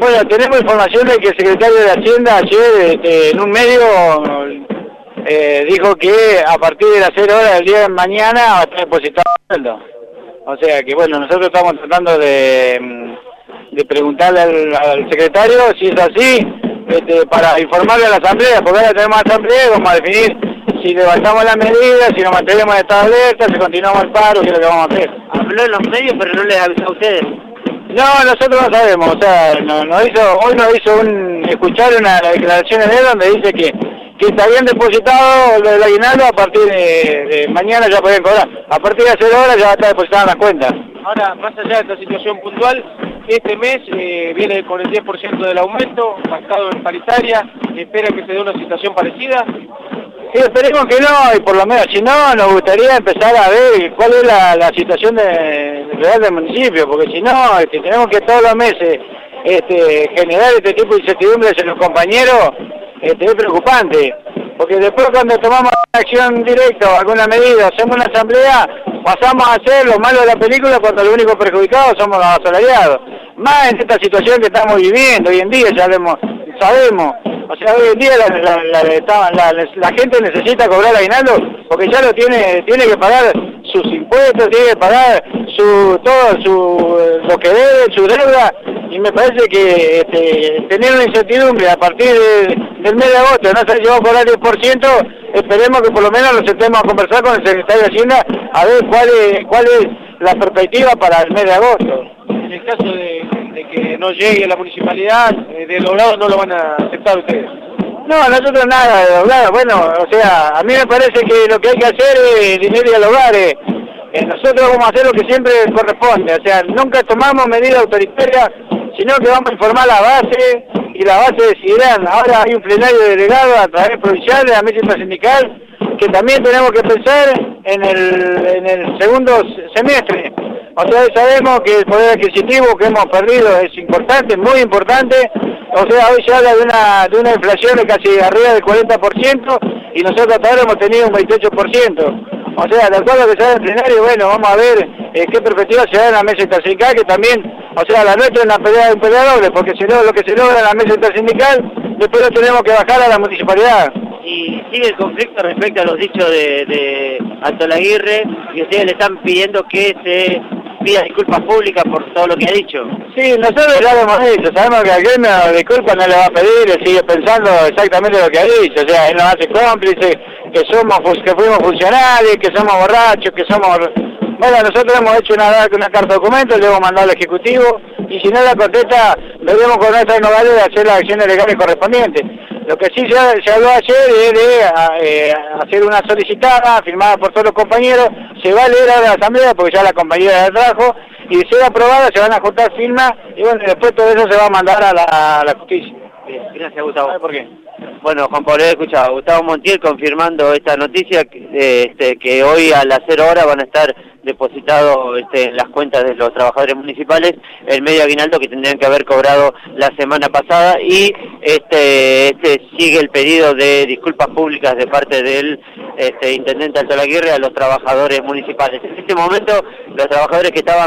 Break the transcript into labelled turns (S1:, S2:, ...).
S1: Bueno, tenemos información de que el secretario de Hacienda ayer este, en un medio eh, dijo que a partir de las 0 horas del día de mañana va a estar depositado el sueldo. O sea que bueno, nosotros estamos tratando de, mm, de preguntarle al, secretario si es así, este, para informarle a la asamblea, porque ahora tenemos asamblea y vamos a definir si levantamos las medidas, si nos mantenemos en estado alerta, si continuamos el paro, qué es lo que vamos a hacer.
S2: Habló en los medios, pero no les avisó a ustedes.
S1: No, nosotros no sabemos, o sea, no, hizo, hoy nos hizo un, escuchar una declaración de él donde dice que, que está bien depositado lo del aguinaldo, a partir de, mañana ya pueden cobrar, a partir de 0 horas ya va a estar depositada las cuentas.
S3: Ahora, más allá de esta situación puntual, este mes eh, viene con el 10% del aumento, basado en paritaria, ¿espera que se dé una situación parecida?
S1: Sí, esperemos que no, y por lo menos, si no, nos gustaría empezar a ver cuál es la, situación de, real del municipio, porque si no, este, tenemos que todos los meses este, generar este tipo de incertidumbres en los compañeros, este, es preocupante, porque después cuando tomamos acción directa alguna medida, hacemos una asamblea, pasamos a hacer lo malo de la película cuando los únicos perjudicados somos los asalariados. Más en esta situación que estamos viviendo hoy en día, ya sabemos o sea, hoy en día la, gente necesita cobrar aguinaldo porque ya lo tiene, tiene que pagar sus impuestos, tiene que pagar su, todo su, lo que debe, su deuda, y me parece que este, tener una incertidumbre a partir del mes de agosto, no se llevó a cobrar el 10%, esperemos que por lo menos nos sentemos a conversar con el secretario de Hacienda a ver cuál es, cuál es la perspectiva para el mes de agosto.
S3: En el caso de que no llegue la municipalidad, eh, de doblado no lo van a aceptar ustedes.
S1: No, nosotros nada bueno, o sea, a mí me parece que lo que hay que hacer es dinero al hogar, eh, nosotros vamos a hacer lo que siempre corresponde, o sea, nunca tomamos medidas autoritarias, sino que vamos a informar la base y la base decidirán. Ahora hay un plenario delegado a través provincial de la mesa sindical que también tenemos que pensar en el, en el segundo semestre. O sea, sabemos que el poder adquisitivo que hemos perdido es importante, muy importante. O sea, hoy se habla de una, de una inflación de casi arriba del 40% y nosotros hasta ahora hemos tenido un 28%. O sea, de acuerdo a lo que se el plenario, bueno, vamos a ver eh, qué perspectiva se da en la mesa intersindical, que también, o sea, la nuestra es una pelea de un peleador, porque si no, lo que se logra en la mesa intersindical, después lo tenemos que bajar a la municipalidad
S2: y sigue el conflicto respecto a los dichos de, de Laguirre y ustedes le están pidiendo que se pida disculpas públicas por todo lo que ha dicho.
S1: Sí, nosotros ya lo hemos dicho, sabemos que a alguien disculpas no le va a pedir, sigue pensando exactamente lo que ha dicho, o sea, él nos hace cómplice, que somos que fuimos funcionarios, que somos borrachos, que somos... Bueno, nosotros hemos hecho una, carta de documento, le hemos mandado al Ejecutivo, y si no la contesta, veremos con nuestra innovación de hacer las acciones legales correspondientes. Lo que sí se, habló ayer es de eh, hacer una solicitada firmada por todos los compañeros, se va a leer a la asamblea porque ya la compañera la trajo, y de ser aprobada se van a juntar firmas y bueno, después todo eso se va a mandar a la, justicia.
S2: gracias Gustavo.
S1: ¿Por qué?
S2: Bueno, Juan Pablo, he escuchado. Gustavo Montiel confirmando esta noticia que, este, que hoy a las 0 horas van a estar depositado este, en las cuentas de los trabajadores municipales el medio aguinaldo que tendrían que haber cobrado la semana pasada y este, este sigue el pedido de disculpas públicas de parte del este, intendente Alto Laguirre a los trabajadores municipales. En este momento los trabajadores que estaban